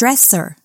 dresser